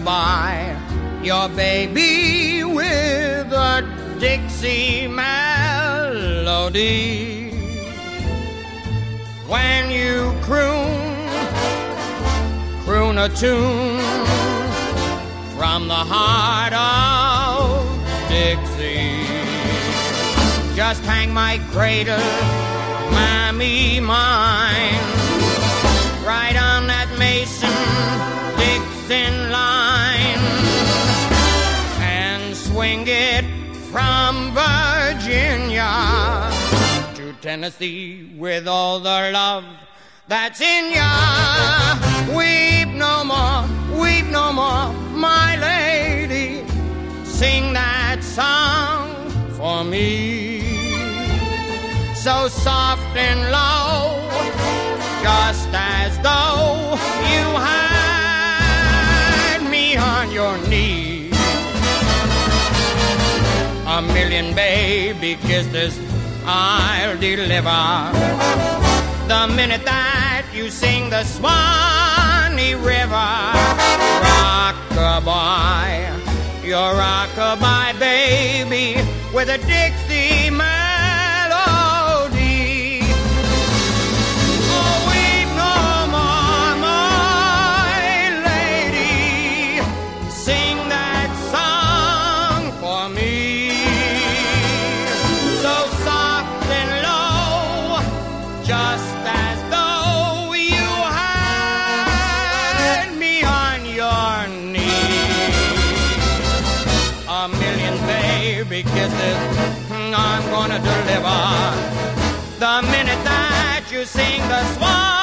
rockabye your baby with a Dixie melody. When you croon, croon a tune from the heart of Dixie. Just hang my cradle, mammy mine, swing it from Virginia to Tennessee with all the love that's in ya. Weep no more, weep no more, my lady. Sing that song for me. So soft and low, just as though you had me on your knee. A million baby kisses I'll deliver the minute that you sing the Swanee River. Rockabye, your rockabye baby with a Dixie baby kisses I'm gonna deliver the minute that you sing the. Rock